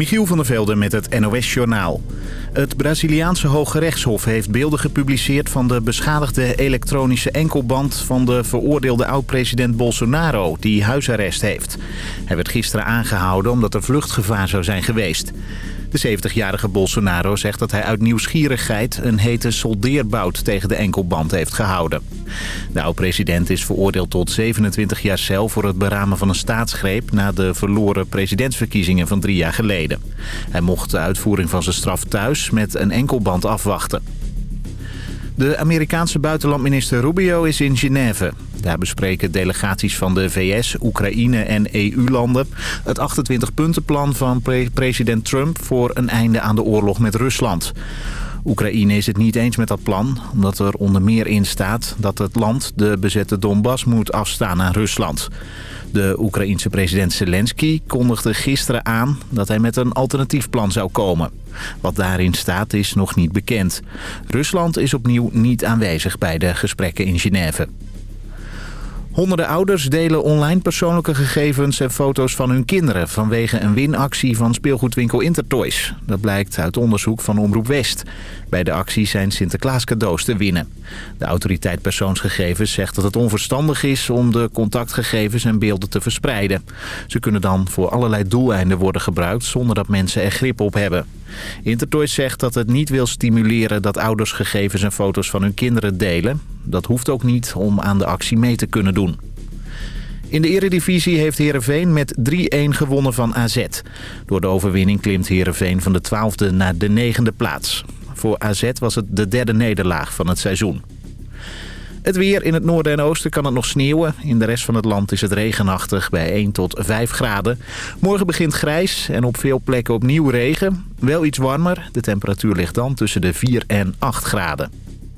Michiel van der Velden met het NOS-journaal. Het Braziliaanse Hoge Rechtshof heeft beelden gepubliceerd... van de beschadigde elektronische enkelband van de veroordeelde oud-president Bolsonaro... die huisarrest heeft. Hij werd gisteren aangehouden omdat er vluchtgevaar zou zijn geweest. De 70-jarige Bolsonaro zegt dat hij uit nieuwsgierigheid een hete soldeerbout tegen de enkelband heeft gehouden. De oud-president is veroordeeld tot 27 jaar cel voor het beramen van een staatsgreep na de verloren presidentsverkiezingen van drie jaar geleden. Hij mocht de uitvoering van zijn straf thuis met een enkelband afwachten. De Amerikaanse buitenlandminister Rubio is in Genève. Daar bespreken delegaties van de VS, Oekraïne en EU-landen... het 28-puntenplan van president Trump voor een einde aan de oorlog met Rusland. Oekraïne is het niet eens met dat plan, omdat er onder meer in staat... dat het land de bezette Donbass moet afstaan aan Rusland. De Oekraïense president Zelensky kondigde gisteren aan dat hij met een alternatief plan zou komen. Wat daarin staat is nog niet bekend. Rusland is opnieuw niet aanwezig bij de gesprekken in Genève. Honderden ouders delen online persoonlijke gegevens en foto's van hun kinderen... vanwege een winactie van speelgoedwinkel Intertoys. Dat blijkt uit onderzoek van Omroep West. Bij de actie zijn Sinterklaas cadeaus te winnen. De autoriteit persoonsgegevens zegt dat het onverstandig is... om de contactgegevens en beelden te verspreiden. Ze kunnen dan voor allerlei doeleinden worden gebruikt... zonder dat mensen er grip op hebben. Intertoys zegt dat het niet wil stimuleren dat ouders gegevens en foto's van hun kinderen delen. Dat hoeft ook niet om aan de actie mee te kunnen doen. In de eredivisie heeft Heerenveen met 3-1 gewonnen van AZ. Door de overwinning klimt Heerenveen van de 12e naar de 9e plaats. Voor AZ was het de derde nederlaag van het seizoen. Het weer in het noorden en oosten kan het nog sneeuwen. In de rest van het land is het regenachtig bij 1 tot 5 graden. Morgen begint grijs en op veel plekken opnieuw regen. Wel iets warmer. De temperatuur ligt dan tussen de 4 en 8 graden.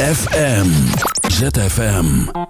ZFM. ZFM.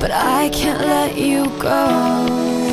But I can't let you go.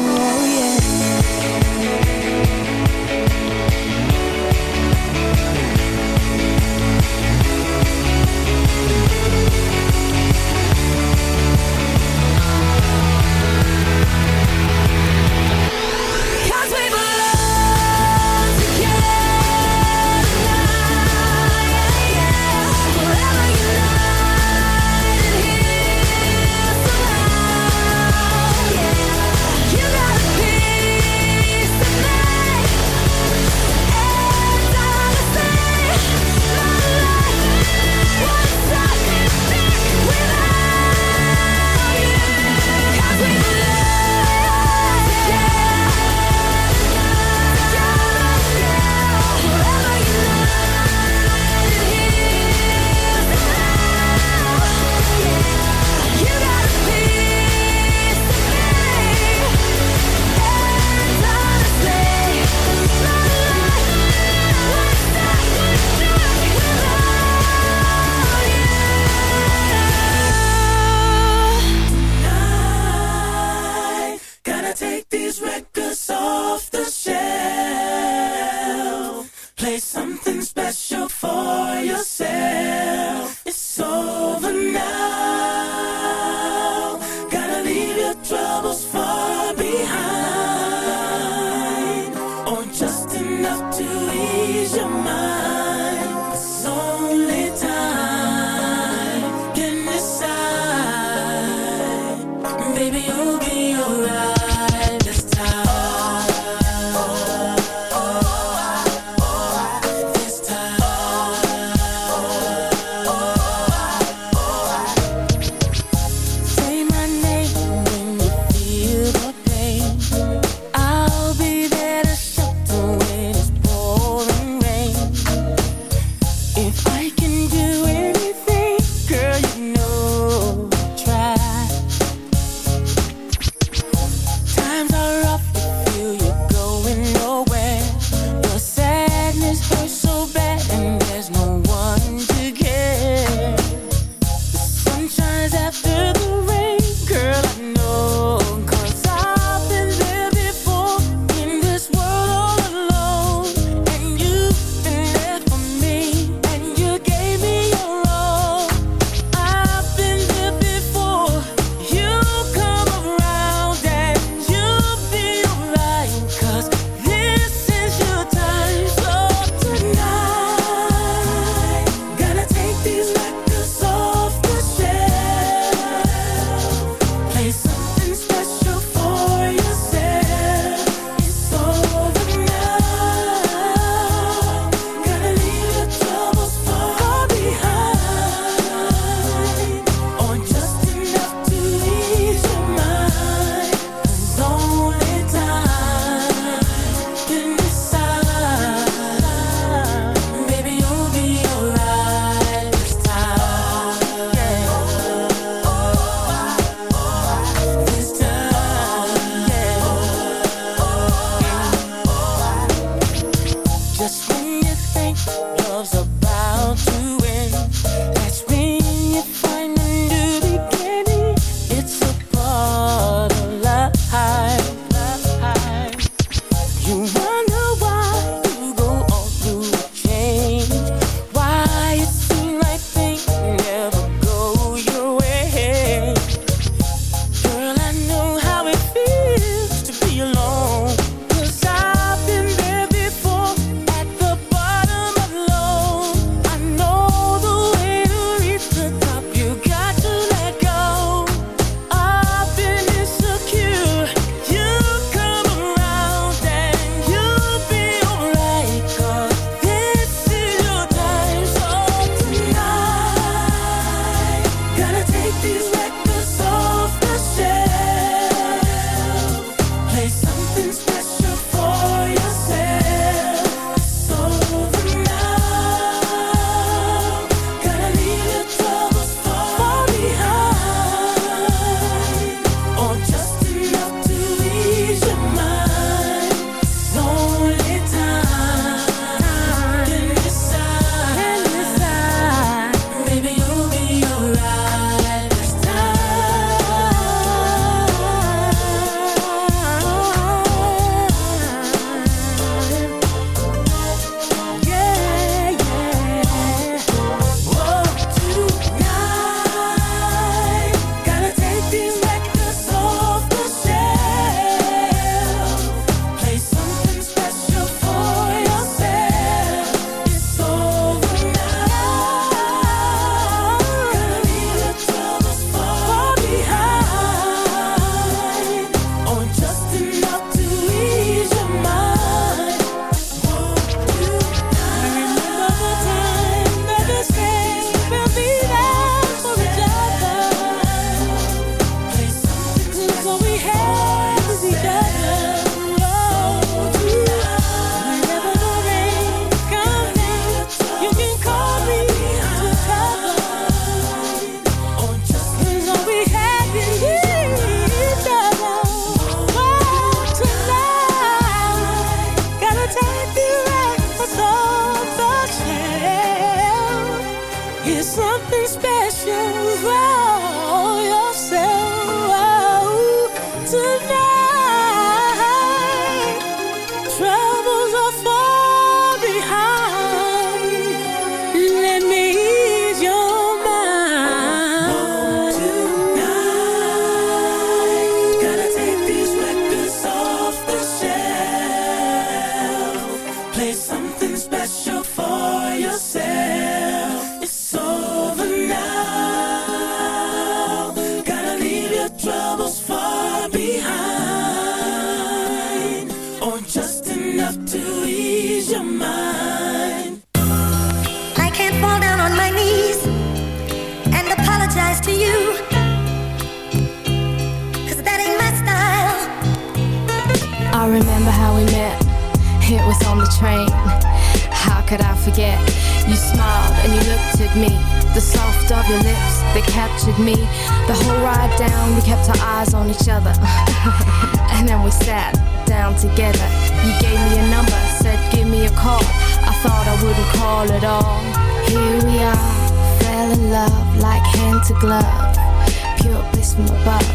from above.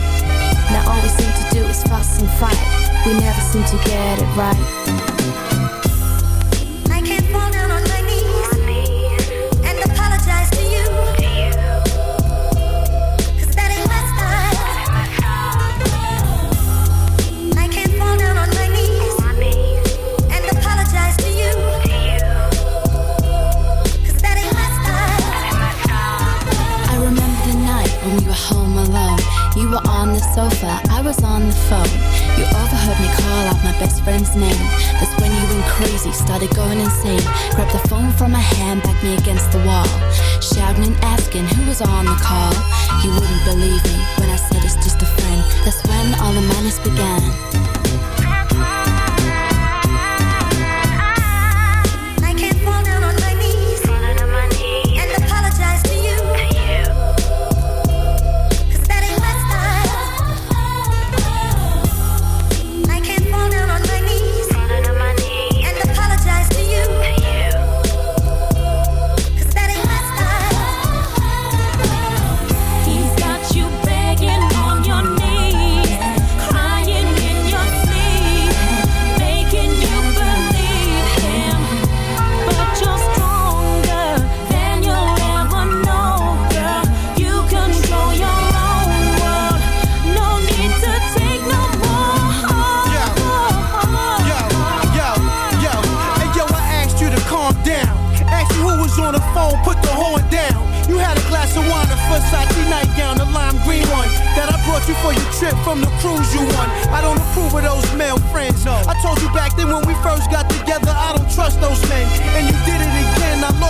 Now all we seem to do is fuss and fight. We never seem to get it right.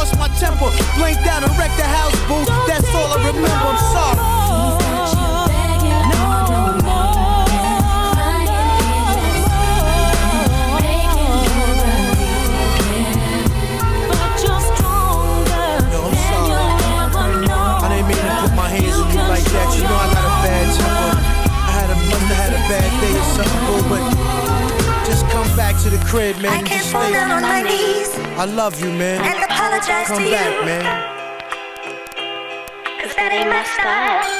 lost my temper. Blanked down and wrecked the house, boo. That's all I remember. I'm sorry. that. You know I got a bad temper. I had a must have had a bad day or something, but just come back to the crib, man. I can't fall down on my knees. I love you, man apologize Come to back, you. Man. Cause that ain't my style.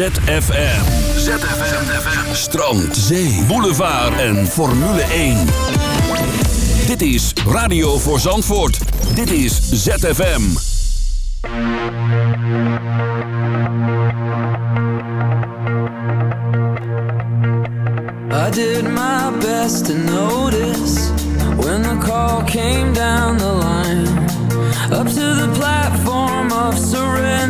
ZFM. ZFM. Strand, zee, boulevard en Formule 1. Dit is Radio voor Zandvoort. Dit is ZFM. I did my best to notice when the call came down the line. Up to the platform of surrender.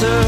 answer.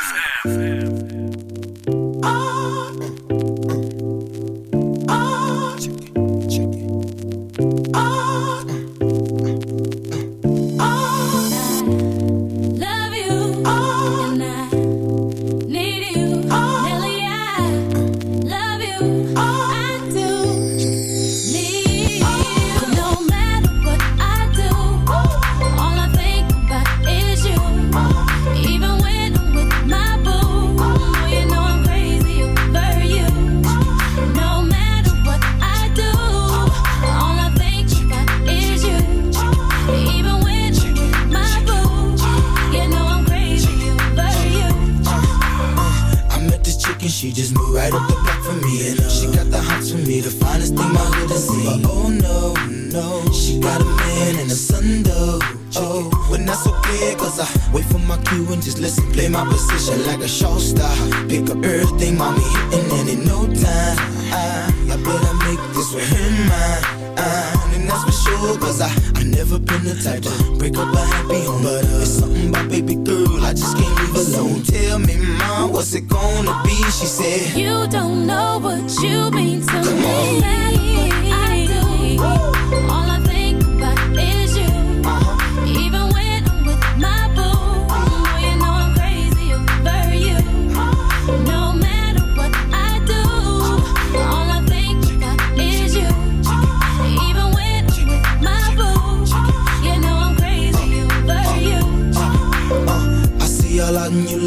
No, no, she got a man and a son though. Oh, but that's okay, cause I wait for my cue and just listen. Play my position like a show star. Pick up everything, mommy, hitting, and in no time, I, I better make this with him mine. Uh, and that's for sure, cause I, I never been the type to break up a happy home. But uh, it's something about baby girl, I just can't leave alone. Tell me, mom, what's it gonna be? She said, You don't know what you mean to me. I